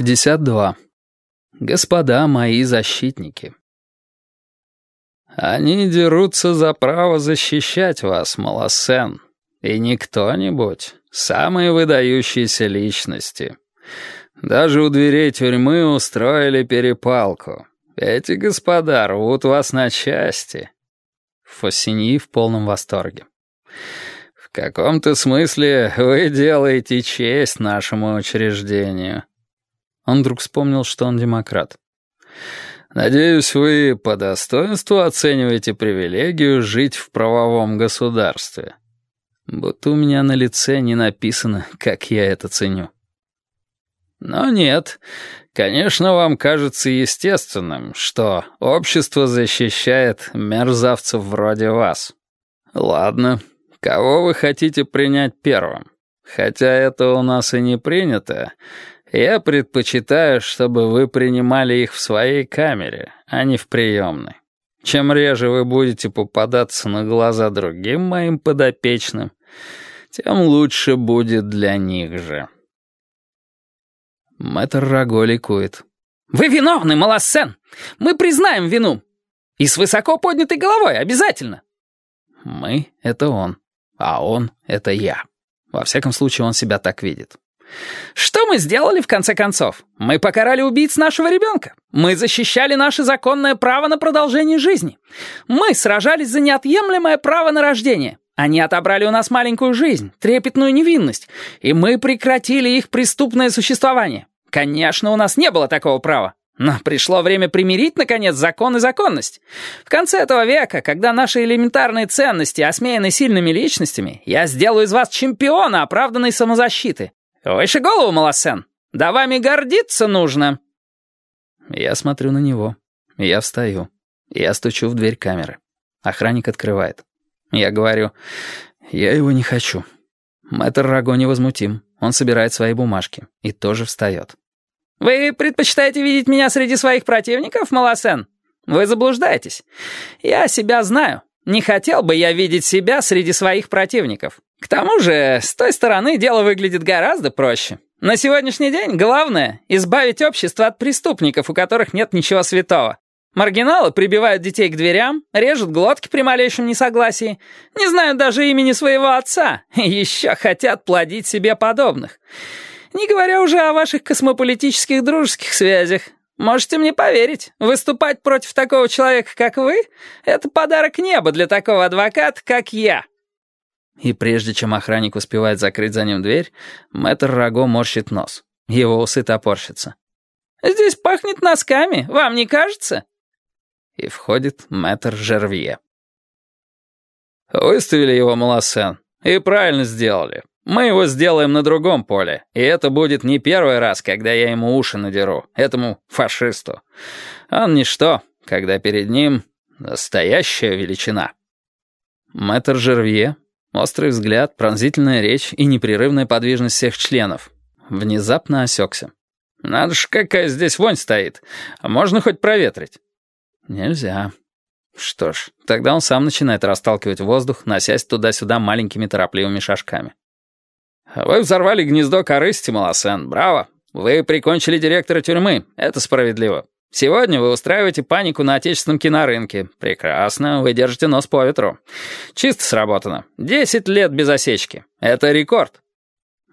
52. Господа мои защитники. Они дерутся за право защищать вас, Малосен. И не кто-нибудь, самые выдающиеся личности. Даже у дверей тюрьмы устроили перепалку. Эти господа рвут вас на части. Фоссиньи в полном восторге. В каком-то смысле вы делаете честь нашему учреждению. Он вдруг вспомнил, что он демократ. «Надеюсь, вы по достоинству оцениваете привилегию жить в правовом государстве. Будто у меня на лице не написано, как я это ценю». Но нет, конечно, вам кажется естественным, что общество защищает мерзавцев вроде вас. Ладно, кого вы хотите принять первым? Хотя это у нас и не принято, я предпочитаю, чтобы вы принимали их в своей камере, а не в приемной. Чем реже вы будете попадаться на глаза другим моим подопечным, тем лучше будет для них же. Мэтр Раго ликует. «Вы виновны, Малассен! Мы признаем вину! И с высоко поднятой головой, обязательно!» «Мы — это он, а он — это я. Во всяком случае, он себя так видит. Что мы сделали в конце концов? Мы покарали убийц нашего ребенка. Мы защищали наше законное право на продолжение жизни. Мы сражались за неотъемлемое право на рождение. Они отобрали у нас маленькую жизнь, трепетную невинность, и мы прекратили их преступное существование. Конечно, у нас не было такого права. Но пришло время примирить, наконец, закон и законность. В конце этого века, когда наши элементарные ценности осмеяны сильными личностями, я сделаю из вас чемпиона оправданной самозащиты. «Выше голову, Малосен! Да вами гордиться нужно!» Я смотрю на него. Я встаю. Я стучу в дверь камеры. Охранник открывает. Я говорю, я его не хочу. Мэтр Раго невозмутим. Он собирает свои бумажки. И тоже встает. «Вы предпочитаете видеть меня среди своих противников, Малосен? Вы заблуждаетесь. Я себя знаю. Не хотел бы я видеть себя среди своих противников. К тому же, с той стороны дело выглядит гораздо проще. На сегодняшний день главное — избавить общество от преступников, у которых нет ничего святого. Маргиналы прибивают детей к дверям, режут глотки при малейшем несогласии, не знают даже имени своего отца, и еще хотят плодить себе подобных. Не говоря уже о ваших космополитических дружеских связях. Можете мне поверить, выступать против такого человека, как вы, — это подарок неба для такого адвоката, как я». И прежде чем охранник успевает закрыть за ним дверь, мэтр Раго морщит нос. Его усы топорщатся. «Здесь пахнет носками, вам не кажется?» И входит мэтр Жервье. «Выставили его, Малосен, и правильно сделали. Мы его сделаем на другом поле, и это будет не первый раз, когда я ему уши надеру, этому фашисту. Он ничто, когда перед ним настоящая величина». Мэтр Жервье Острый взгляд, пронзительная речь и непрерывная подвижность всех членов. Внезапно осекся. «Надо ж, какая здесь вонь стоит. Можно хоть проветрить?» «Нельзя». Что ж, тогда он сам начинает расталкивать воздух, носясь туда-сюда маленькими торопливыми шажками. «Вы взорвали гнездо корысти, Малосен. Браво! Вы прикончили директора тюрьмы. Это справедливо. Сегодня вы устраиваете панику на отечественном кинорынке. Прекрасно, вы держите нос по ветру. Чисто сработано. Десять лет без осечки. Это рекорд.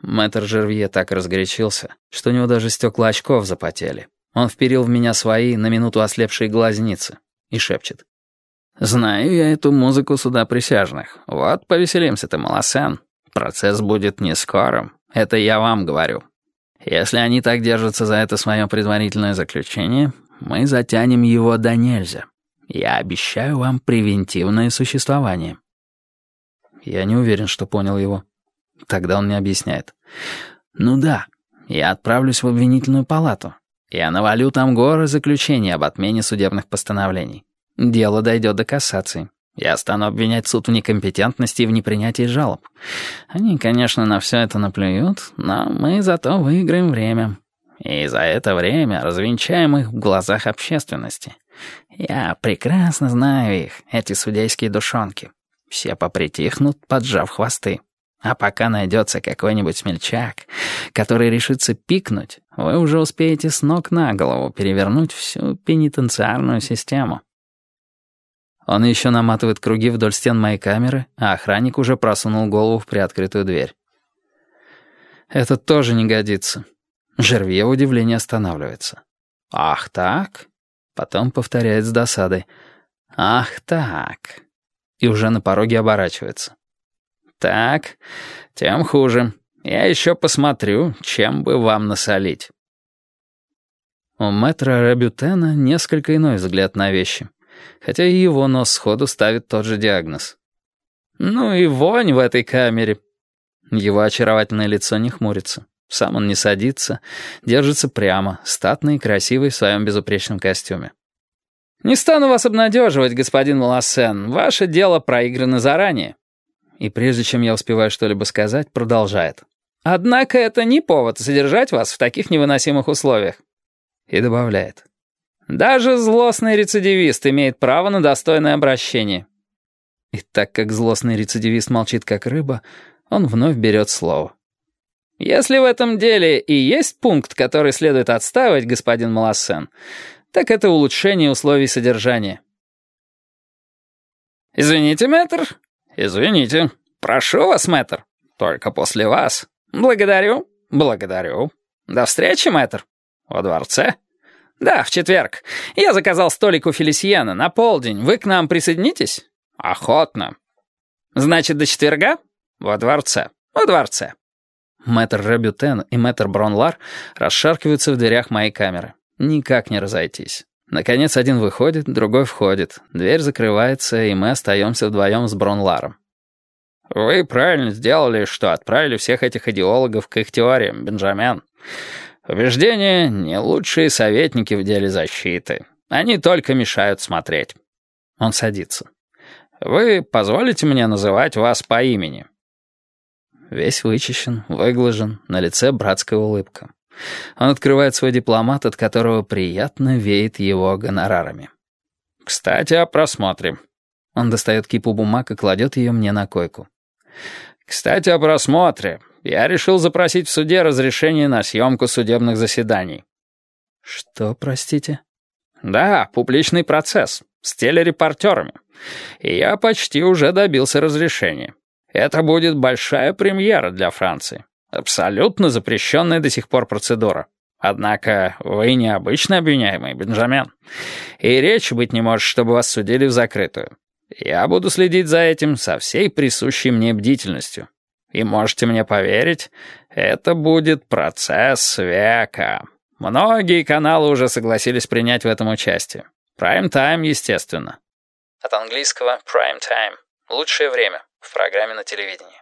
Мэтр Жервье так разгорячился, что у него даже стекла очков запотели. Он вперил в меня свои на минуту ослепшие глазницы и шепчет. «Знаю я эту музыку суда присяжных. Вот повеселимся ты, Малосен. Процесс будет не скорым. Это я вам говорю. Если они так держатся за это свое предварительное заключение, мы затянем его до нельзя. Я обещаю вам превентивное существование». Я не уверен, что понял его. Тогда он мне объясняет. «Ну да, я отправлюсь в обвинительную палату. Я навалю там горы заключений об отмене судебных постановлений. Дело дойдет до кассации. Я стану обвинять суд в некомпетентности и в непринятии жалоб. Они, конечно, на все это наплюют, но мы зато выиграем время. И за это время развенчаем их в глазах общественности. Я прекрасно знаю их, эти судейские душонки. Все попритихнут, поджав хвосты. А пока найдется какой-нибудь смельчак, который решится пикнуть, вы уже успеете с ног на голову перевернуть всю пенитенциарную систему. Он еще наматывает круги вдоль стен моей камеры, а охранник уже просунул голову в приоткрытую дверь. Это тоже не годится. Жервье в удивлении останавливается. «Ах так?» Потом повторяет с досадой. «Ах так?» И уже на пороге оборачивается. «Так, тем хуже. Я еще посмотрю, чем бы вам насолить». У мэтра Рабютена несколько иной взгляд на вещи хотя и его нос сходу ставит тот же диагноз. «Ну и вонь в этой камере». Его очаровательное лицо не хмурится. Сам он не садится, держится прямо, статный и красивый в своем безупречном костюме. «Не стану вас обнадеживать, господин Малассен. Ваше дело проиграно заранее». И прежде чем я успеваю что-либо сказать, продолжает. «Однако это не повод содержать вас в таких невыносимых условиях». И добавляет. Даже злостный рецидивист имеет право на достойное обращение. И так как злостный рецидивист молчит как рыба, он вновь берет слово. Если в этом деле и есть пункт, который следует отстаивать, господин Малассен, так это улучшение условий содержания. «Извините, мэтр?» «Извините. Прошу вас, мэтр. Только после вас. Благодарю. Благодарю. До встречи, мэтр. Во дворце». «Да, в четверг. Я заказал столик у Фелисиана на полдень. Вы к нам присоединитесь?» «Охотно». «Значит, до четверга?» «Во дворце. Во дворце». Мэтр Ребютен и мэтр Бронлар расшаркиваются в дверях моей камеры. Никак не разойтись. Наконец, один выходит, другой входит. Дверь закрывается, и мы остаемся вдвоем с Бронларом. «Вы правильно сделали, что отправили всех этих идеологов к их теориям, Бенджамен. Убеждения — не лучшие советники в деле защиты. Они только мешают смотреть. Он садится. Вы позволите мне называть вас по имени? Весь вычищен, выглажен, на лице братская улыбка. Он открывает свой дипломат, от которого приятно веет его гонорарами. «Кстати, о просмотре». Он достает кипу бумаг и кладет ее мне на койку. «Кстати, о просмотре я решил запросить в суде разрешение на съемку судебных заседаний». «Что, простите?» «Да, публичный процесс. С телерепортерами. И я почти уже добился разрешения. Это будет большая премьера для Франции. Абсолютно запрещенная до сих пор процедура. Однако вы необычный обвиняемый, Бенджамен. И речи быть не может, чтобы вас судили в закрытую. Я буду следить за этим со всей присущей мне бдительностью. И можете мне поверить, это будет процесс века. Многие каналы уже согласились принять в этом участие. Прайм-тайм, естественно. От английского prime time. Лучшее время в программе на телевидении.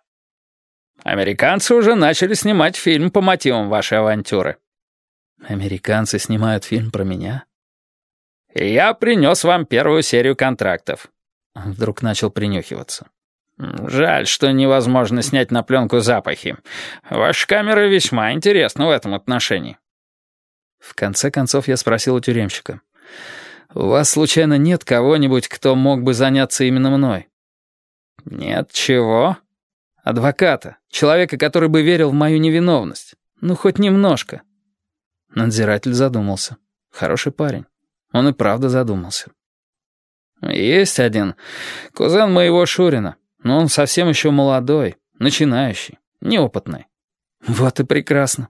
Американцы уже начали снимать фильм по мотивам вашей авантюры. Американцы снимают фильм про меня? Я принес вам первую серию контрактов. Вдруг начал принюхиваться. «Жаль, что невозможно снять на пленку запахи. Ваша камера весьма интересна в этом отношении». В конце концов я спросил у тюремщика. «У вас, случайно, нет кого-нибудь, кто мог бы заняться именно мной?» «Нет чего?» «Адвоката. Человека, который бы верил в мою невиновность. Ну, хоть немножко». Надзиратель задумался. Хороший парень. Он и правда задумался. «Есть один. Кузен моего Шурина. Но он совсем еще молодой, начинающий, неопытный. Вот и прекрасно.